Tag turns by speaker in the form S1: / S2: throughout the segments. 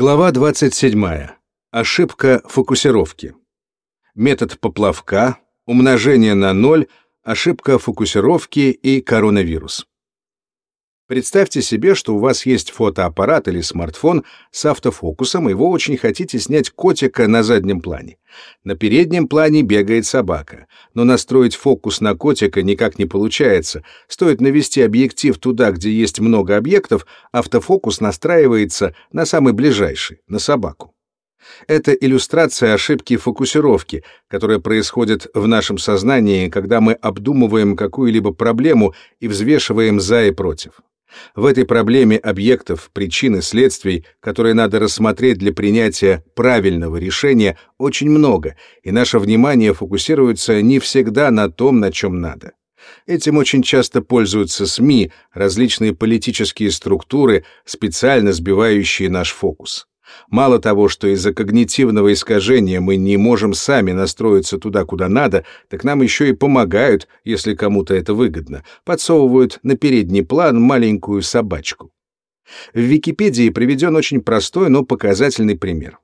S1: Глава 27. Ошибка фокусировки. Метод поплавка, умножение на ноль, ошибка фокусировки и коронавирус. Представьте себе, что у вас есть фотоаппарат или смартфон с автофокусом, и вы очень хотите снять котика на заднем плане. На переднем плане бегает собака, но настроить фокус на котика никак не получается. Стоит навести объектив туда, где есть много объектов, автофокус настраивается на самый ближайший, на собаку. Это иллюстрация ошибки фокусировки, которая происходит в нашем сознании, когда мы обдумываем какую-либо проблему и взвешиваем за и против. В этой проблеме объектов, причин и следствий, которые надо рассмотреть для принятия правильного решения, очень много, и наше внимание фокусируется не всегда на том, на чем надо. Этим очень часто пользуются СМИ, различные политические структуры, специально сбивающие наш фокус. Мало того, что из-за когнитивного искажения мы не можем сами настроиться туда, куда надо, так нам еще и помогают, если кому-то это выгодно, подсовывают на передний план маленькую собачку. В Википедии приведен очень простой, но показательный пример.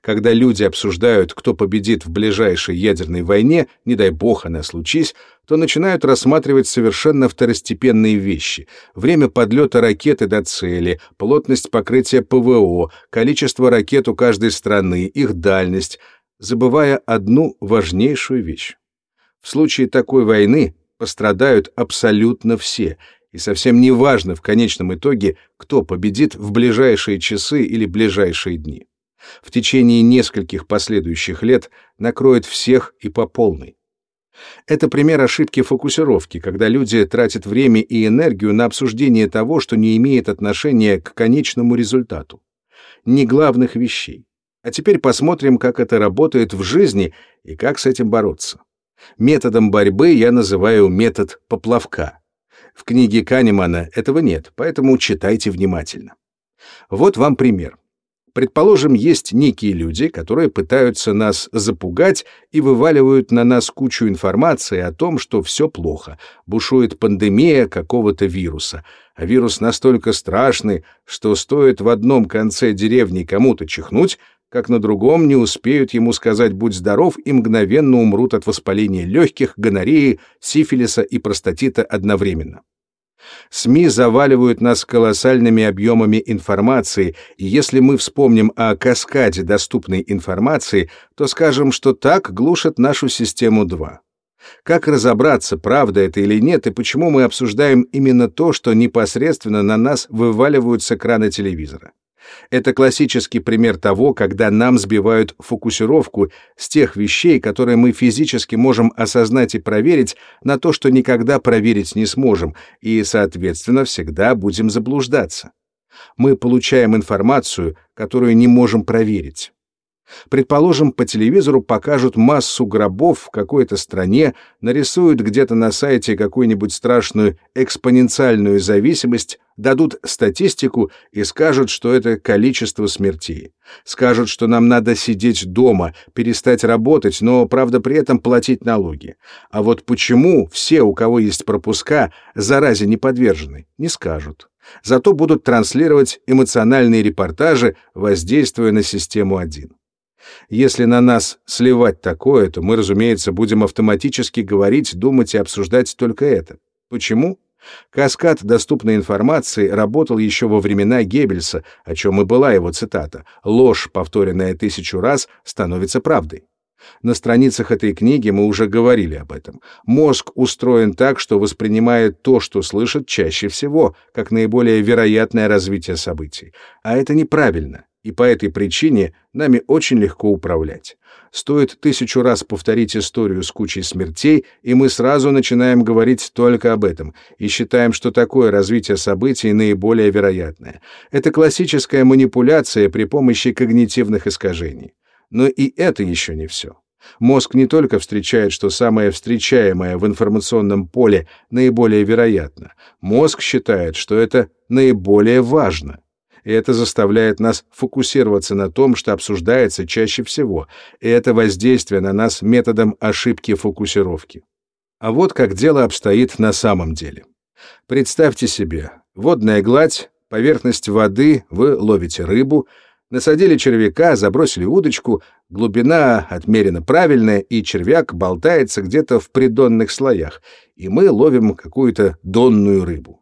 S1: Когда люди обсуждают, кто победит в ближайшей ядерной войне, не дай бог она случись, то начинают рассматривать совершенно второстепенные вещи. Время подлета ракеты до цели, плотность покрытия ПВО, количество ракет у каждой страны, их дальность, забывая одну важнейшую вещь. В случае такой войны пострадают абсолютно все, и совсем не важно в конечном итоге, кто победит в ближайшие часы или ближайшие дни в течение нескольких последующих лет накроет всех и по полной. Это пример ошибки фокусировки, когда люди тратят время и энергию на обсуждение того, что не имеет отношения к конечному результату. Не главных вещей. А теперь посмотрим, как это работает в жизни и как с этим бороться. Методом борьбы я называю метод поплавка. В книге Канемана этого нет, поэтому читайте внимательно. Вот вам пример. Предположим, есть некие люди, которые пытаются нас запугать и вываливают на нас кучу информации о том, что все плохо, бушует пандемия какого-то вируса, а вирус настолько страшный, что стоит в одном конце деревни кому-то чихнуть, как на другом не успеют ему сказать «будь здоров» и мгновенно умрут от воспаления легких, гонореи, сифилиса и простатита одновременно. СМИ заваливают нас колоссальными объемами информации, и если мы вспомним о каскаде доступной информации, то скажем, что так глушат нашу систему 2. Как разобраться, правда это или нет, и почему мы обсуждаем именно то, что непосредственно на нас вываливают с экрана телевизора? Это классический пример того, когда нам сбивают фокусировку с тех вещей, которые мы физически можем осознать и проверить, на то, что никогда проверить не сможем, и, соответственно, всегда будем заблуждаться. Мы получаем информацию, которую не можем проверить. Предположим, по телевизору покажут массу гробов в какой-то стране, нарисуют где-то на сайте какую-нибудь страшную экспоненциальную зависимость, дадут статистику и скажут, что это количество смертей. Скажут, что нам надо сидеть дома, перестать работать, но, правда, при этом платить налоги. А вот почему все, у кого есть пропуска, заразе не подвержены, не скажут. Зато будут транслировать эмоциональные репортажи, воздействуя на систему 1. Если на нас сливать такое, то мы, разумеется, будем автоматически говорить, думать и обсуждать только это. Почему? Каскад доступной информации работал еще во времена Геббельса, о чем и была его цитата. «Ложь, повторенная тысячу раз, становится правдой». На страницах этой книги мы уже говорили об этом. Мозг устроен так, что воспринимает то, что слышит чаще всего, как наиболее вероятное развитие событий. А это неправильно и по этой причине нами очень легко управлять. Стоит тысячу раз повторить историю с кучей смертей, и мы сразу начинаем говорить только об этом и считаем, что такое развитие событий наиболее вероятное. Это классическая манипуляция при помощи когнитивных искажений. Но и это еще не все. Мозг не только встречает, что самое встречаемое в информационном поле наиболее вероятно. Мозг считает, что это наиболее важно и это заставляет нас фокусироваться на том, что обсуждается чаще всего, и это воздействие на нас методом ошибки фокусировки. А вот как дело обстоит на самом деле. Представьте себе, водная гладь, поверхность воды, вы ловите рыбу, Насадили червяка, забросили удочку, глубина отмерена правильная, и червяк болтается где-то в придонных слоях, и мы ловим какую-то донную рыбу.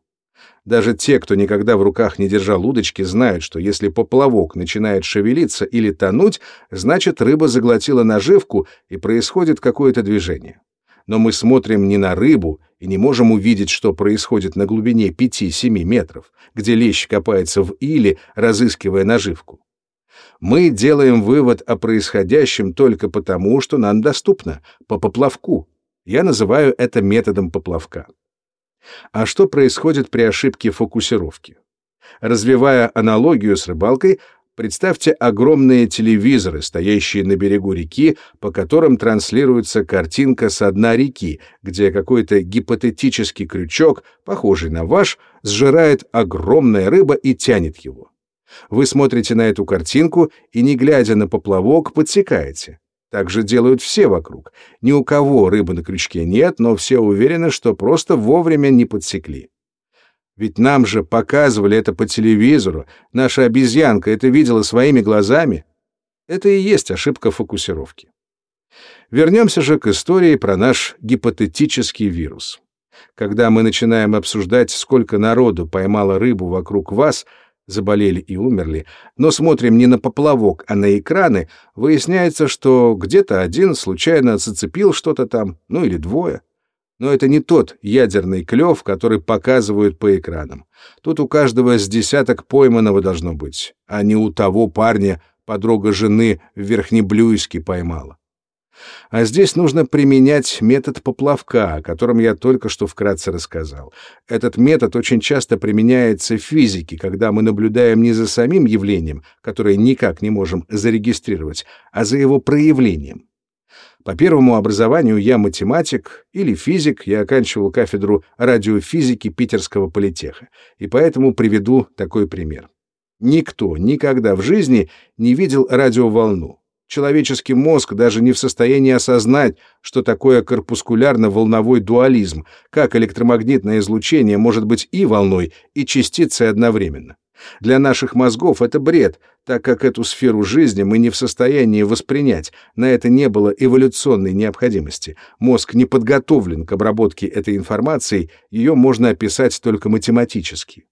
S1: Даже те, кто никогда в руках не держал удочки, знают, что если поплавок начинает шевелиться или тонуть, значит рыба заглотила наживку и происходит какое-то движение. Но мы смотрим не на рыбу и не можем увидеть, что происходит на глубине 5-7 метров, где лещ копается в иле, разыскивая наживку. Мы делаем вывод о происходящем только потому, что нам доступно, по поплавку. Я называю это методом поплавка. А что происходит при ошибке фокусировки? Развивая аналогию с рыбалкой, представьте огромные телевизоры, стоящие на берегу реки, по которым транслируется картинка со дна реки, где какой-то гипотетический крючок, похожий на ваш, сжирает огромная рыба и тянет его. Вы смотрите на эту картинку и, не глядя на поплавок, подсекаете. Так же делают все вокруг. Ни у кого рыбы на крючке нет, но все уверены, что просто вовремя не подсекли. Ведь нам же показывали это по телевизору, наша обезьянка это видела своими глазами. Это и есть ошибка фокусировки. Вернемся же к истории про наш гипотетический вирус. Когда мы начинаем обсуждать, сколько народу поймало рыбу вокруг вас — заболели и умерли, но смотрим не на поплавок, а на экраны, выясняется, что где-то один случайно зацепил что-то там, ну или двое. Но это не тот ядерный клев, который показывают по экранам. Тут у каждого с десяток пойманного должно быть, а не у того парня подруга жены в Верхнеблюйске поймала. А здесь нужно применять метод поплавка, о котором я только что вкратце рассказал. Этот метод очень часто применяется в физике, когда мы наблюдаем не за самим явлением, которое никак не можем зарегистрировать, а за его проявлением. По первому образованию я математик или физик, я оканчивал кафедру радиофизики Питерского политеха, и поэтому приведу такой пример. Никто никогда в жизни не видел радиоволну. Человеческий мозг даже не в состоянии осознать, что такое корпускулярно-волновой дуализм, как электромагнитное излучение может быть и волной, и частицей одновременно. Для наших мозгов это бред, так как эту сферу жизни мы не в состоянии воспринять, на это не было эволюционной необходимости. Мозг не подготовлен к обработке этой информации, ее можно описать только математически.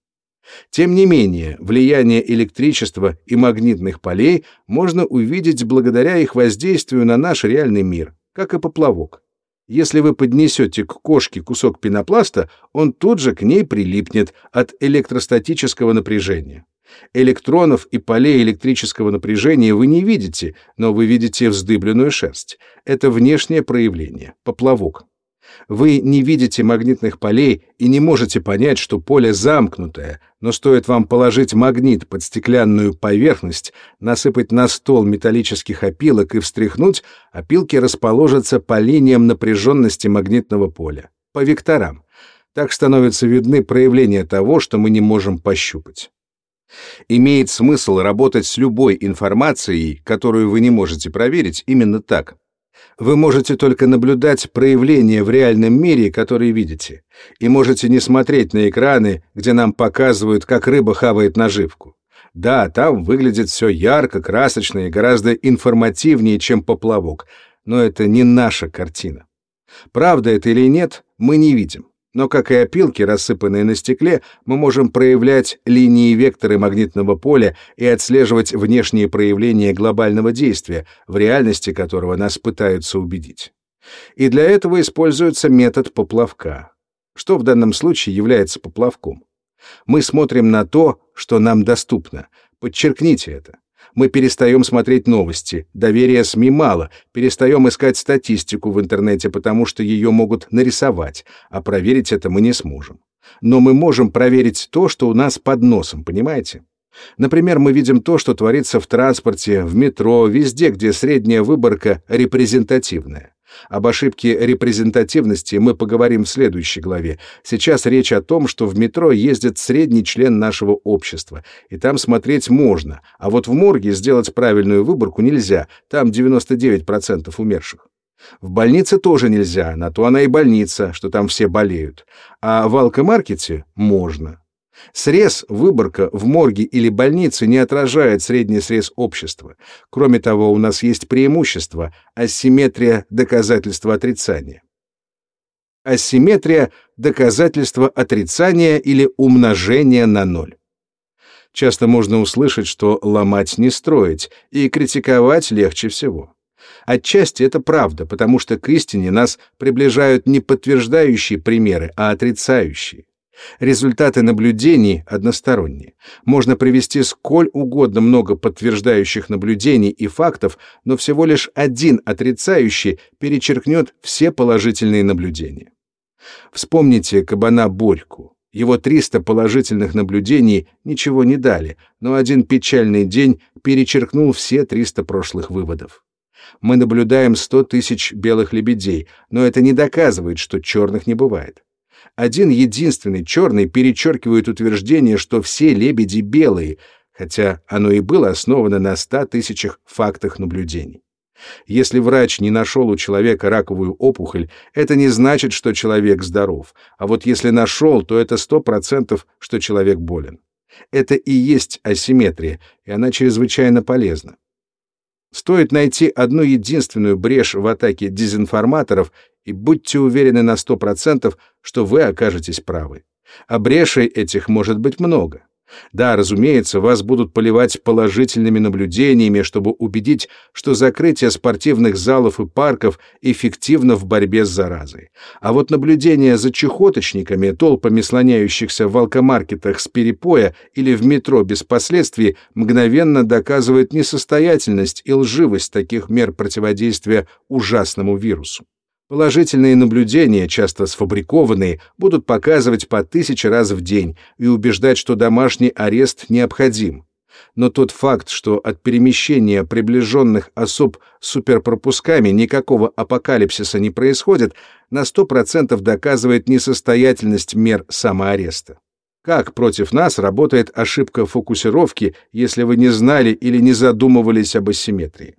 S1: Тем не менее, влияние электричества и магнитных полей можно увидеть благодаря их воздействию на наш реальный мир, как и поплавок. Если вы поднесете к кошке кусок пенопласта, он тут же к ней прилипнет от электростатического напряжения. Электронов и полей электрического напряжения вы не видите, но вы видите вздыбленную шерсть. Это внешнее проявление, поплавок. Вы не видите магнитных полей и не можете понять, что поле замкнутое, но стоит вам положить магнит под стеклянную поверхность, насыпать на стол металлических опилок и встряхнуть, опилки расположатся по линиям напряженности магнитного поля, по векторам. Так становятся видны проявления того, что мы не можем пощупать. Имеет смысл работать с любой информацией, которую вы не можете проверить, именно так. Вы можете только наблюдать проявления в реальном мире, которые видите, и можете не смотреть на экраны, где нам показывают, как рыба хавает наживку. Да, там выглядит все ярко, красочно и гораздо информативнее, чем поплавок, но это не наша картина. Правда это или нет, мы не видим. Но, как и опилки, рассыпанные на стекле, мы можем проявлять линии векторы магнитного поля и отслеживать внешние проявления глобального действия, в реальности которого нас пытаются убедить. И для этого используется метод поплавка. Что в данном случае является поплавком? Мы смотрим на то, что нам доступно. Подчеркните это. Мы перестаем смотреть новости, доверия СМИ мало, перестаем искать статистику в интернете, потому что ее могут нарисовать, а проверить это мы не сможем. Но мы можем проверить то, что у нас под носом, понимаете? Например, мы видим то, что творится в транспорте, в метро, везде, где средняя выборка репрезентативная. Об ошибке репрезентативности мы поговорим в следующей главе. Сейчас речь о том, что в метро ездит средний член нашего общества, и там смотреть можно, а вот в морге сделать правильную выборку нельзя, там 99% умерших. В больнице тоже нельзя, на то она и больница, что там все болеют. А в алкомаркете можно. Срез, выборка в морге или больнице не отражает средний срез общества. Кроме того, у нас есть преимущество – асимметрия доказательства отрицания. Асимметрия – доказательство отрицания или умножения на ноль. Часто можно услышать, что ломать не строить, и критиковать легче всего. Отчасти это правда, потому что к истине нас приближают не подтверждающие примеры, а отрицающие. Результаты наблюдений односторонние. Можно привести сколь угодно много подтверждающих наблюдений и фактов, но всего лишь один отрицающий перечеркнет все положительные наблюдения. Вспомните кабана Борьку. Его 300 положительных наблюдений ничего не дали, но один печальный день перечеркнул все 300 прошлых выводов. Мы наблюдаем 100 тысяч белых лебедей, но это не доказывает, что черных не бывает. Один единственный черный перечеркивает утверждение, что все лебеди белые, хотя оно и было основано на 100 тысячах фактах наблюдений. Если врач не нашел у человека раковую опухоль, это не значит, что человек здоров. А вот если нашел, то это сто процентов, что человек болен. Это и есть асимметрия, и она чрезвычайно полезна. Стоит найти одну единственную брешь в атаке дезинформаторов, и будьте уверены на сто процентов, что вы окажетесь правы. А брешей этих может быть много. Да, разумеется, вас будут поливать положительными наблюдениями, чтобы убедить, что закрытие спортивных залов и парков эффективно в борьбе с заразой. А вот наблюдение за чехоточниками, толпами слоняющихся в алкомаркетах с перепоя или в метро без последствий, мгновенно доказывает несостоятельность и лживость таких мер противодействия ужасному вирусу. Положительные наблюдения, часто сфабрикованные, будут показывать по тысяче раз в день и убеждать, что домашний арест необходим. Но тот факт, что от перемещения приближенных особ суперпропусками никакого апокалипсиса не происходит, на 100% доказывает несостоятельность мер самоареста. Как против нас работает ошибка фокусировки, если вы не знали или не задумывались об асимметрии?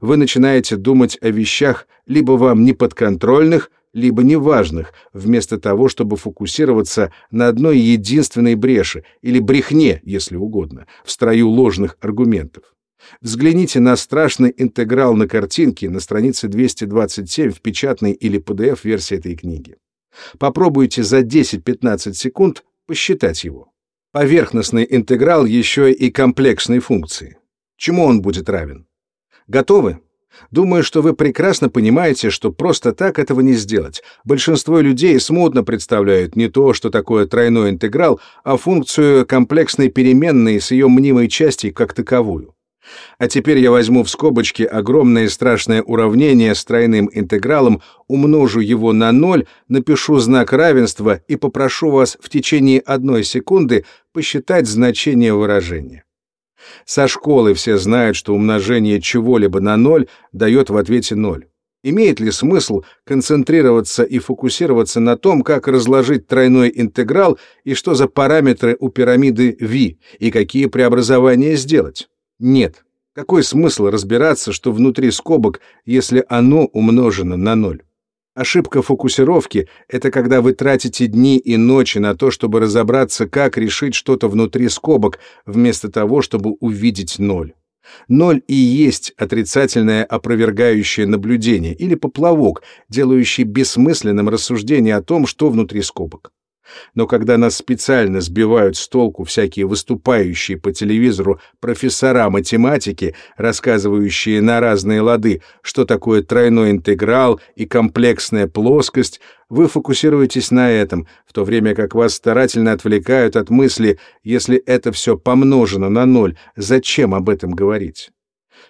S1: Вы начинаете думать о вещах либо вам неподконтрольных, либо неважных, вместо того, чтобы фокусироваться на одной единственной бреши или брехне, если угодно, в строю ложных аргументов. Взгляните на страшный интеграл на картинке на странице 227 в печатной или PDF-версии этой книги. Попробуйте за 10-15 секунд посчитать его. Поверхностный интеграл еще и комплексной функции. Чему он будет равен? Готовы? Думаю, что вы прекрасно понимаете, что просто так этого не сделать. Большинство людей смутно представляют не то, что такое тройной интеграл, а функцию комплексной переменной с ее мнимой части как таковую. А теперь я возьму в скобочки огромное страшное уравнение с тройным интегралом, умножу его на ноль, напишу знак равенства и попрошу вас в течение одной секунды посчитать значение выражения. Со школы все знают, что умножение чего-либо на ноль дает в ответе ноль. Имеет ли смысл концентрироваться и фокусироваться на том, как разложить тройной интеграл и что за параметры у пирамиды V и какие преобразования сделать? Нет. Какой смысл разбираться, что внутри скобок, если оно умножено на ноль? Ошибка фокусировки — это когда вы тратите дни и ночи на то, чтобы разобраться, как решить что-то внутри скобок, вместо того, чтобы увидеть ноль. Ноль и есть отрицательное опровергающее наблюдение или поплавок, делающий бессмысленным рассуждение о том, что внутри скобок. Но когда нас специально сбивают с толку всякие выступающие по телевизору профессора математики, рассказывающие на разные лады, что такое тройной интеграл и комплексная плоскость, вы фокусируетесь на этом, в то время как вас старательно отвлекают от мысли, если это все помножено на ноль, зачем об этом говорить?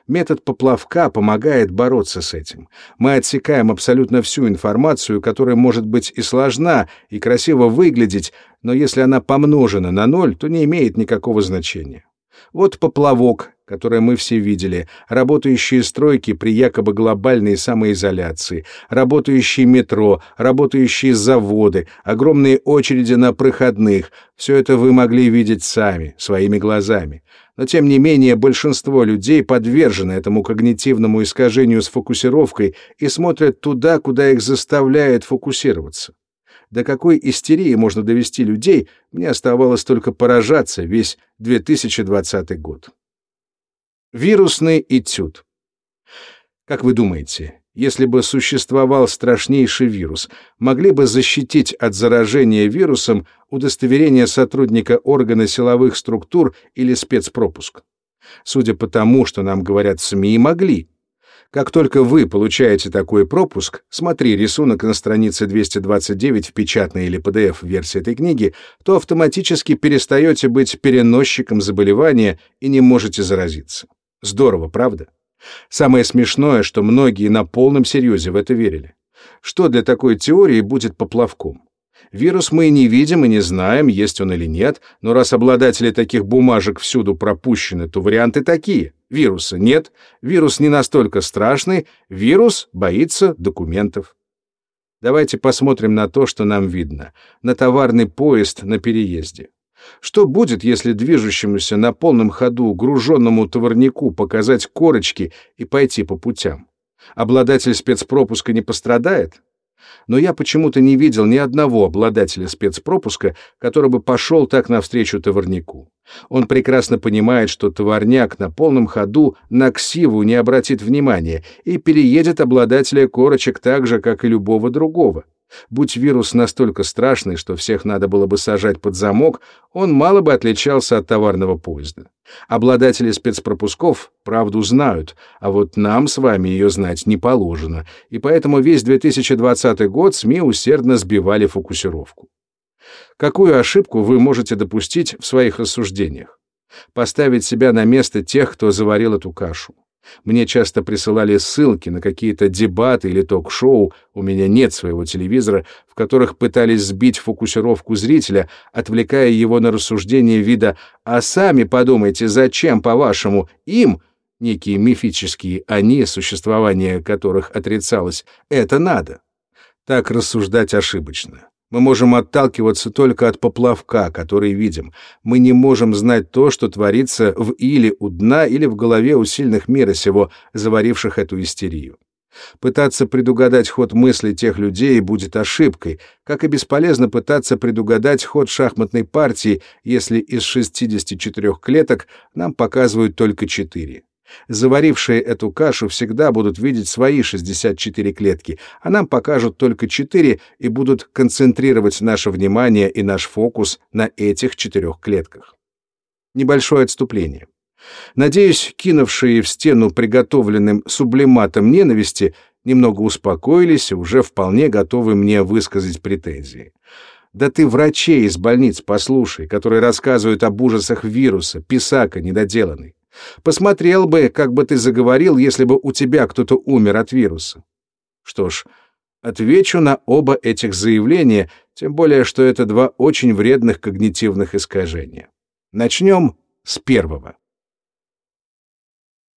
S1: Метод поплавка помогает бороться с этим. Мы отсекаем абсолютно всю информацию, которая может быть и сложна, и красиво выглядеть, но если она помножена на ноль, то не имеет никакого значения. Вот поплавок, который мы все видели, работающие стройки при якобы глобальной самоизоляции, работающие метро, работающие заводы, огромные очереди на проходных — все это вы могли видеть сами, своими глазами. Но тем не менее большинство людей подвержены этому когнитивному искажению с фокусировкой и смотрят туда, куда их заставляет фокусироваться. До какой истерии можно довести людей, мне оставалось только поражаться весь 2020 год. Вирусный этюд. Как вы думаете, если бы существовал страшнейший вирус, могли бы защитить от заражения вирусом удостоверение сотрудника органа силовых структур или спецпропуск? Судя по тому, что нам говорят СМИ, могли. Как только вы получаете такой пропуск, смотри рисунок на странице 229 в печатной или PDF-версии этой книги, то автоматически перестаете быть переносчиком заболевания и не можете заразиться. Здорово, правда? Самое смешное, что многие на полном серьезе в это верили. Что для такой теории будет поплавком? Вирус мы не видим и не знаем, есть он или нет, но раз обладатели таких бумажек всюду пропущены, то варианты такие. Вируса нет, вирус не настолько страшный, вирус боится документов. Давайте посмотрим на то, что нам видно. На товарный поезд на переезде. Что будет, если движущемуся на полном ходу груженному товарнику показать корочки и пойти по путям? Обладатель спецпропуска не пострадает? но я почему-то не видел ни одного обладателя спецпропуска, который бы пошел так навстречу товарнику. Он прекрасно понимает, что товарняк на полном ходу на ксиву не обратит внимания и переедет обладателя корочек так же, как и любого другого. Будь вирус настолько страшный, что всех надо было бы сажать под замок, он мало бы отличался от товарного поезда. Обладатели спецпропусков правду знают, а вот нам с вами ее знать не положено, и поэтому весь 2020 год СМИ усердно сбивали фокусировку. Какую ошибку вы можете допустить в своих рассуждениях? Поставить себя на место тех, кто заварил эту кашу. Мне часто присылали ссылки на какие-то дебаты или ток-шоу, у меня нет своего телевизора, в которых пытались сбить фокусировку зрителя, отвлекая его на рассуждение вида «А сами подумайте, зачем, по-вашему, им, некие мифические они, существование которых отрицалось, это надо?» Так рассуждать ошибочно. Мы можем отталкиваться только от поплавка, который видим. Мы не можем знать то, что творится в или у дна, или в голове у сильных мира сего, заваривших эту истерию. Пытаться предугадать ход мыслей тех людей будет ошибкой, как и бесполезно пытаться предугадать ход шахматной партии, если из 64 клеток нам показывают только 4. Заварившие эту кашу всегда будут видеть свои 64 клетки, а нам покажут только 4 и будут концентрировать наше внимание и наш фокус на этих четырех клетках. Небольшое отступление. Надеюсь, кинувшие в стену приготовленным сублиматом ненависти немного успокоились и уже вполне готовы мне высказать претензии. Да ты врачей из больниц послушай, которые рассказывают об ужасах вируса, писака недоделанный. Посмотрел бы, как бы ты заговорил, если бы у тебя кто-то умер от вируса. Что ж, отвечу на оба этих заявления, тем более, что это два очень вредных когнитивных искажения. Начнем с первого.